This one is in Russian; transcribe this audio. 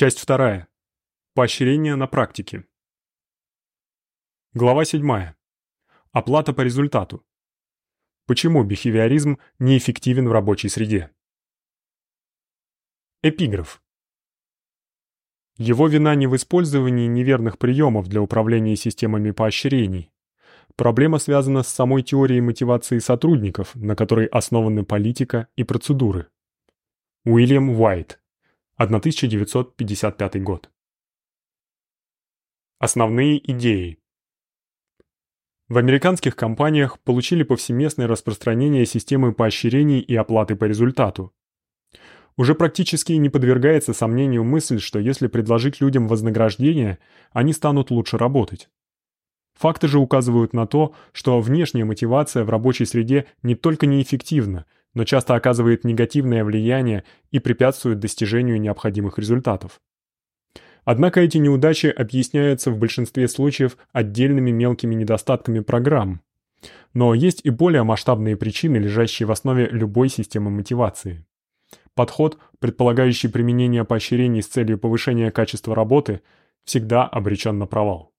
Часть вторая. Поощрение на практике. Глава 7. Оплата по результату. Почему бихевиоризм неэффективен в рабочей среде? Эпиграф. Его вина не в использовании неверных приемов для управления системами поощрений. Проблема связана с самой теорией мотивации сотрудников, на которой основаны политика и процедуры. Уильям Уайт. 1955 год. Основные идеи. В американских компаниях получили повсеместное распространение системы поощрений и оплаты по результату. Уже практически не подвергается сомнению мысль, что если предложить людям вознаграждение, они станут лучше работать. Факты же указывают на то, что внешняя мотивация в рабочей среде не только неэффективна, но часто оказывает негативное влияние и препятствует достижению необходимых результатов. Однако эти неудачи объясняются в большинстве случаев отдельными мелкими недостатками программ. Но есть и более масштабные причины, лежащие в основе любой системы мотивации. Подход, предполагающий применение поощрений с целью повышения качества работы, всегда обречен на провал.